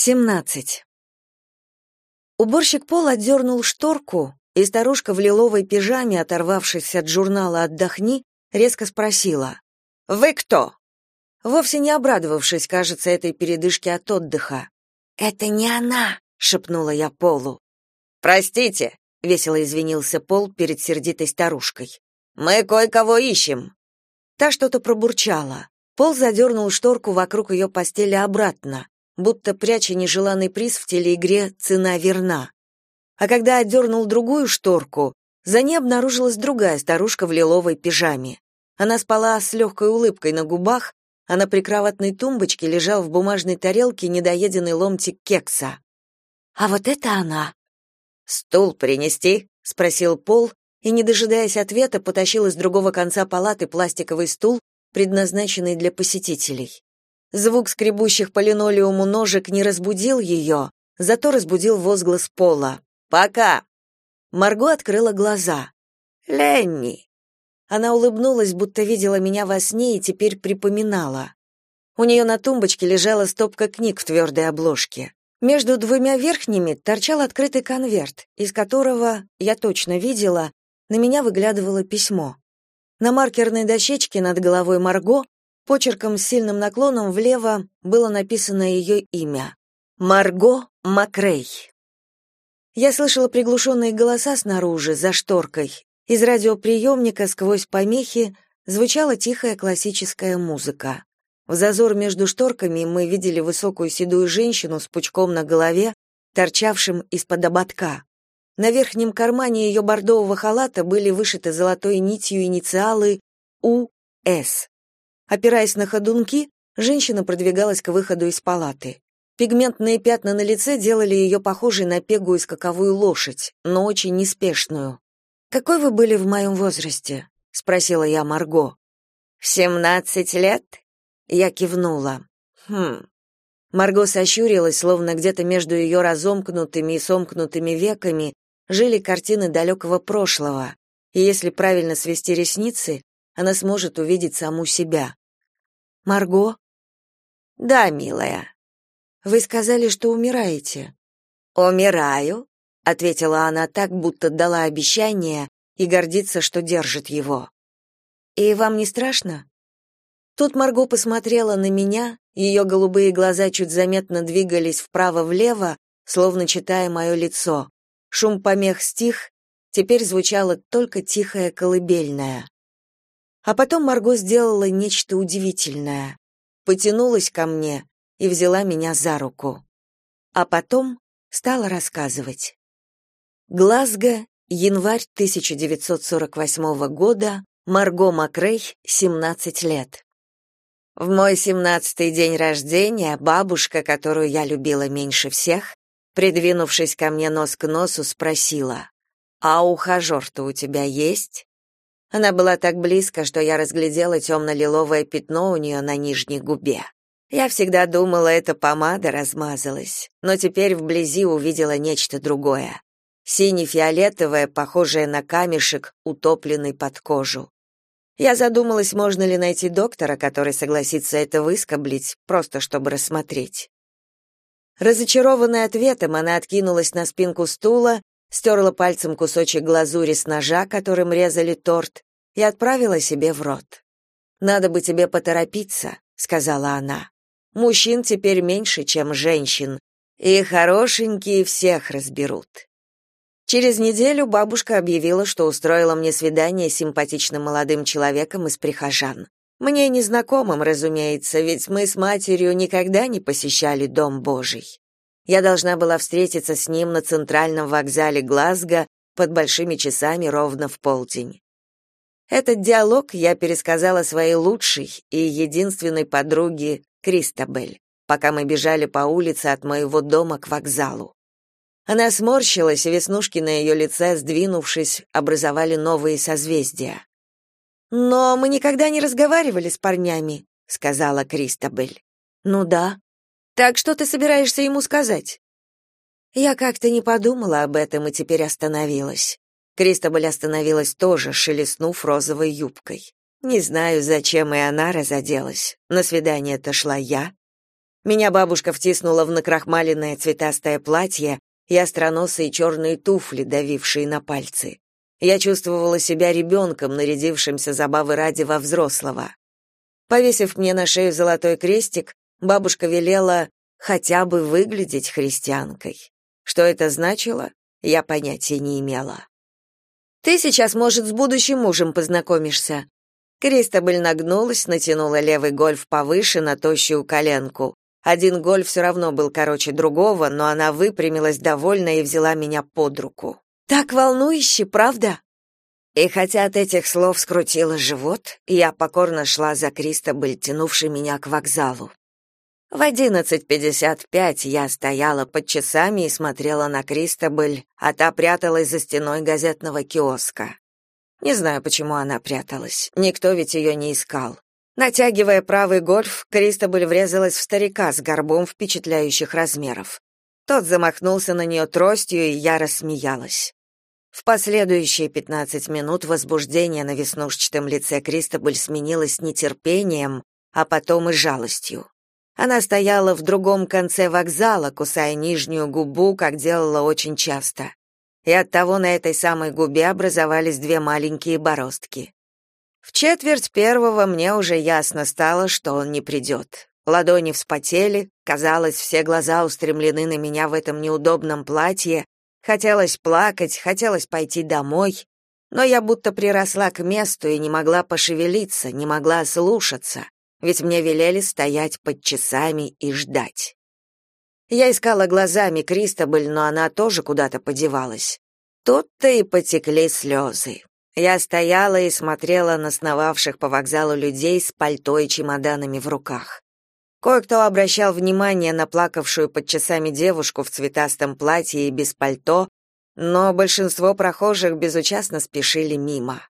17. Уборщик Пол отдернул шторку, и старушка в лиловой пижаме, оторвавшись от журнала «Отдохни», резко спросила. «Вы кто?» Вовсе не обрадовавшись, кажется, этой передышке от отдыха. «Это не она», — шепнула я Полу. «Простите», — весело извинился Пол перед сердитой старушкой. «Мы кое-кого ищем». Та что-то пробурчала. Пол задернул шторку вокруг ее постели обратно, будто пряча нежеланный приз в телеигре «Цена верна». А когда отдернул другую шторку, за ней обнаружилась другая старушка в лиловой пижаме. Она спала с легкой улыбкой на губах, а на прикроватной тумбочке лежал в бумажной тарелке недоеденный ломтик кекса. «А вот это она!» «Стул принести?» — спросил Пол, и, не дожидаясь ответа, потащил из другого конца палаты пластиковый стул, предназначенный для посетителей. Звук скребущих по линолеуму ножек не разбудил ее, зато разбудил возглас Пола. «Пока!» Марго открыла глаза. «Ленни!» Она улыбнулась, будто видела меня во сне и теперь припоминала. У нее на тумбочке лежала стопка книг в твердой обложке. Между двумя верхними торчал открытый конверт, из которого, я точно видела, на меня выглядывало письмо. На маркерной дощечке над головой Марго Почерком с сильным наклоном влево было написано ее имя. Марго Макрей. Я слышала приглушенные голоса снаружи, за шторкой. Из радиоприемника сквозь помехи звучала тихая классическая музыка. В зазор между шторками мы видели высокую седую женщину с пучком на голове, торчавшим из-под ободка. На верхнем кармане ее бордового халата были вышиты золотой нитью инициалы «У.С». Опираясь на ходунки, женщина продвигалась к выходу из палаты. Пигментные пятна на лице делали ее похожей на пегую скаковую лошадь, но очень неспешную. «Какой вы были в моем возрасте?» — спросила я Марго. «В семнадцать лет?» Я кивнула. «Хм». Марго сощурилась, словно где-то между ее разомкнутыми и сомкнутыми веками жили картины далекого прошлого, и если правильно свести ресницы, она сможет увидеть саму себя. Марго? Да, милая. Вы сказали, что умираете. Умираю, ответила она так, будто дала обещание и гордится, что держит его. И вам не страшно? Тут Марго посмотрела на меня, ее голубые глаза чуть заметно двигались вправо-влево, словно читая мое лицо. Шум помех стих, теперь звучала только тихая колыбельная. А потом Марго сделала нечто удивительное. Потянулась ко мне и взяла меня за руку. А потом стала рассказывать. Глазго, январь 1948 года, Марго Макрей, 17 лет. В мой семнадцатый день рождения бабушка, которую я любила меньше всех, придвинувшись ко мне нос к носу, спросила, «А ухажер-то у тебя есть?» Она была так близко, что я разглядела темно-лиловое пятно у нее на нижней губе. Я всегда думала, эта помада размазалась, но теперь вблизи увидела нечто другое. Сине-фиолетовое, похожее на камешек, утопленный под кожу. Я задумалась, можно ли найти доктора, который согласится это выскоблить, просто чтобы рассмотреть. Разочарованная ответом, она откинулась на спинку стула стерла пальцем кусочек глазури с ножа, которым резали торт, и отправила себе в рот. «Надо бы тебе поторопиться», — сказала она. «Мужчин теперь меньше, чем женщин, и хорошенькие всех разберут». Через неделю бабушка объявила, что устроила мне свидание с симпатичным молодым человеком из прихожан. Мне незнакомым, разумеется, ведь мы с матерью никогда не посещали Дом Божий. Я должна была встретиться с ним на центральном вокзале Глазго под большими часами ровно в полдень. Этот диалог я пересказала своей лучшей и единственной подруге Кристабель, пока мы бежали по улице от моего дома к вокзалу. Она сморщилась, и веснушки на ее лице, сдвинувшись, образовали новые созвездия. «Но мы никогда не разговаривали с парнями», — сказала Кристабель. «Ну да», так что ты собираешься ему сказать? Я как-то не подумала об этом и теперь остановилась. Кристобаль остановилась тоже, шелестнув розовой юбкой. Не знаю, зачем и она разоделась. На свидание-то шла я. Меня бабушка втиснула в накрахмаленное цветастое платье и остроносые черные туфли, давившие на пальцы. Я чувствовала себя ребенком, нарядившимся забавы ради во взрослого. Повесив мне на шею золотой крестик, бабушка велела хотя бы выглядеть христианкой. Что это значило, я понятия не имела. Ты сейчас, может, с будущим мужем познакомишься. Кристобель нагнулась, натянула левый гольф повыше на тощую коленку. Один гольф все равно был короче другого, но она выпрямилась довольно и взяла меня под руку. Так волнующе, правда? И хотя от этих слов скрутило живот, я покорно шла за Кристобель, тянувшей меня к вокзалу. В 11.55 я стояла под часами и смотрела на Кристобель, а та пряталась за стеной газетного киоска. Не знаю, почему она пряталась. Никто ведь ее не искал. Натягивая правый гольф, Кристобель врезалась в старика с горбом впечатляющих размеров. Тот замахнулся на нее тростью, и я рассмеялась. В последующие 15 минут возбуждение на веснушчатом лице Кристобель сменилось нетерпением, а потом и жалостью. Она стояла в другом конце вокзала, кусая нижнюю губу, как делала очень часто. И оттого на этой самой губе образовались две маленькие бороздки. В четверть первого мне уже ясно стало, что он не придет. Ладони вспотели, казалось, все глаза устремлены на меня в этом неудобном платье, хотелось плакать, хотелось пойти домой, но я будто приросла к месту и не могла пошевелиться, не могла слушаться ведь мне велели стоять под часами и ждать. Я искала глазами Кристобель, но она тоже куда-то подевалась. Тут-то и потекли слезы. Я стояла и смотрела на сновавших по вокзалу людей с пальто и чемоданами в руках. Кое-кто обращал внимание на плакавшую под часами девушку в цветастом платье и без пальто, но большинство прохожих безучастно спешили мимо.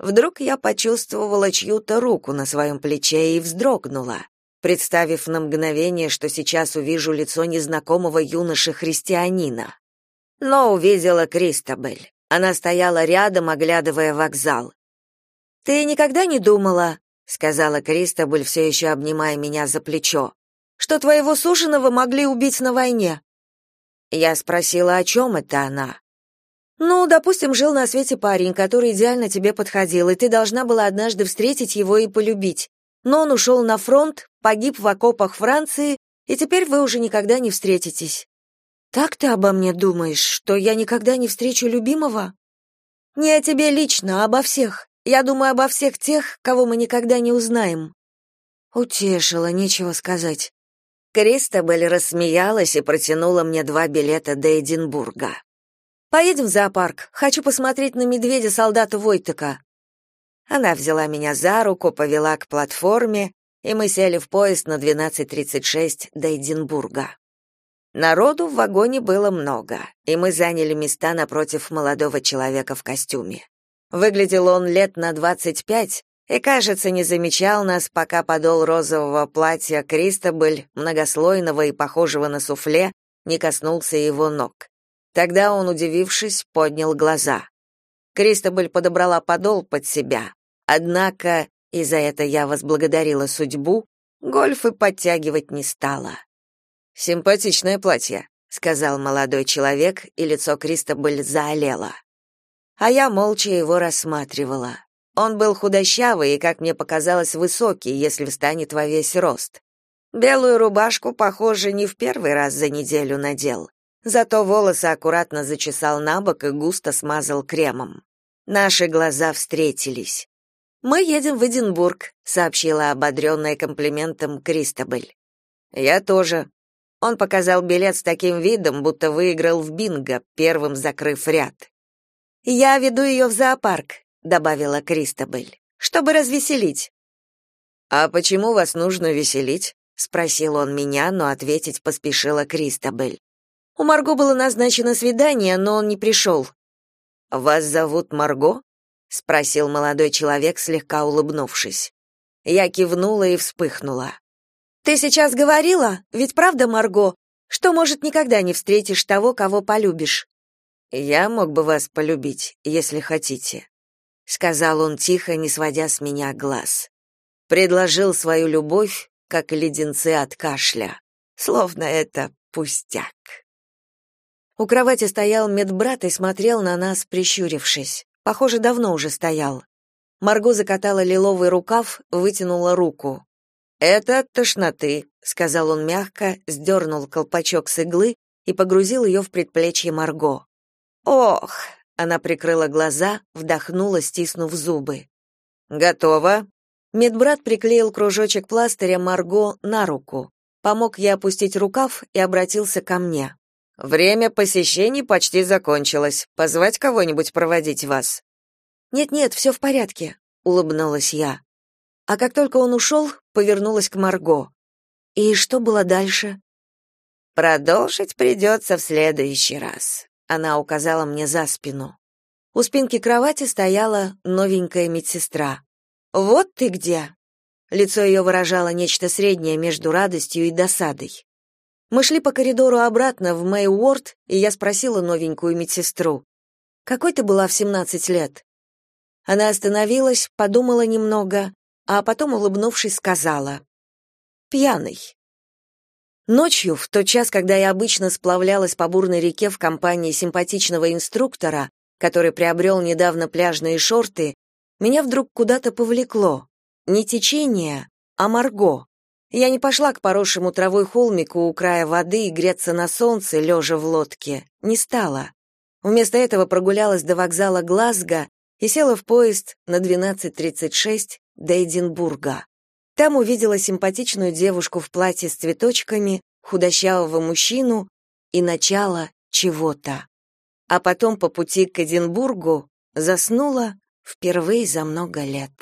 Вдруг я почувствовала чью-то руку на своем плече и вздрогнула, представив на мгновение, что сейчас увижу лицо незнакомого юноши-христианина. Но увидела Кристобель. Она стояла рядом, оглядывая вокзал. «Ты никогда не думала, — сказала Кристобель, все еще обнимая меня за плечо, — что твоего суженого могли убить на войне?» Я спросила, о чем это она. Ну, допустим, жил на свете парень, который идеально тебе подходил, и ты должна была однажды встретить его и полюбить. Но он ушел на фронт, погиб в окопах Франции, и теперь вы уже никогда не встретитесь. Так ты обо мне думаешь, что я никогда не встречу любимого? Не о тебе лично, а обо всех. Я думаю обо всех тех, кого мы никогда не узнаем. Утешила, нечего сказать. Кристобель рассмеялась и протянула мне два билета до Эдинбурга. Поедем в зоопарк. Хочу посмотреть на медведя-солдата Войтека. Она взяла меня за руку, повела к платформе, и мы сели в поезд на 12:36 до Эдинбурга. Народу в вагоне было много, и мы заняли места напротив молодого человека в костюме. Выглядел он лет на 25 и, кажется, не замечал нас, пока подол розового платья Кристобель, многослойного и похожего на суфле, не коснулся его ног. Тогда он, удивившись, поднял глаза. Кристобаль подобрала подол под себя. Однако, и за это я возблагодарила судьбу, гольфы подтягивать не стала. «Симпатичное платье», — сказал молодой человек, и лицо Кристобаль заолело. А я молча его рассматривала. Он был худощавый и, как мне показалось, высокий, если встанет во весь рост. Белую рубашку, похоже, не в первый раз за неделю надел. Зато волосы аккуратно зачесал на бок и густо смазал кремом. Наши глаза встретились. «Мы едем в Эдинбург», — сообщила ободренная комплиментом Кристобель. «Я тоже». Он показал билет с таким видом, будто выиграл в бинго, первым закрыв ряд. «Я веду ее в зоопарк», — добавила Кристобель, — «чтобы развеселить». «А почему вас нужно веселить?» — спросил он меня, но ответить поспешила Кристобель. У Марго было назначено свидание, но он не пришел». «Вас зовут Марго?» — спросил молодой человек, слегка улыбнувшись. Я кивнула и вспыхнула. «Ты сейчас говорила, ведь правда, Марго, что, может, никогда не встретишь того, кого полюбишь?» «Я мог бы вас полюбить, если хотите», — сказал он тихо, не сводя с меня глаз. Предложил свою любовь, как леденцы от кашля. Словно это пустяк. У кровати стоял медбрат и смотрел на нас, прищурившись. Похоже, давно уже стоял. Марго закатала лиловый рукав, вытянула руку. «Это от тошноты», — сказал он мягко, сдернул колпачок с иглы и погрузил ее в предплечье Марго. «Ох!» — она прикрыла глаза, вдохнула, стиснув зубы. «Готово?» Медбрат приклеил кружочек пластыря Марго на руку, помог ей опустить рукав и обратился ко мне. «Время посещений почти закончилось. Позвать кого-нибудь проводить вас?» «Нет-нет, все в порядке», — улыбнулась я. А как только он ушел, повернулась к Марго. «И что было дальше?» «Продолжить придется в следующий раз», — она указала мне за спину. У спинки кровати стояла новенькая медсестра. «Вот ты где!» Лицо ее выражало нечто среднее между радостью и досадой. Мы шли по коридору обратно в Мэй Уорд, и я спросила новенькую медсестру. «Какой ты была в 17 лет?» Она остановилась, подумала немного, а потом, улыбнувшись, сказала. «Пьяный». Ночью, в тот час, когда я обычно сплавлялась по бурной реке в компании симпатичного инструктора, который приобрел недавно пляжные шорты, меня вдруг куда-то повлекло. Не течение, а Марго. Я не пошла к поросшему травой холмику у края воды и греться на солнце, лежа в лодке. Не стала. Вместо этого прогулялась до вокзала Глазго и села в поезд на 12.36 до Эдинбурга. Там увидела симпатичную девушку в платье с цветочками, худощавого мужчину и начало чего-то. А потом по пути к Эдинбургу заснула впервые за много лет.